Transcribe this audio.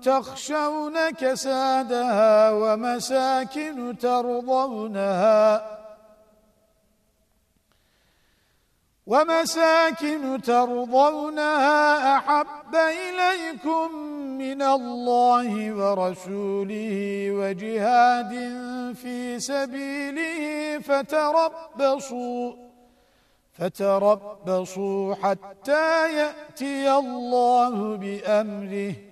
تخشون كسادها ومساكن ترضونها ومساكن ترضونها أحب إليكم من الله ورسوله وجهاد في سبيله فتربصوا فتربصوا حتى يأتي الله بأمره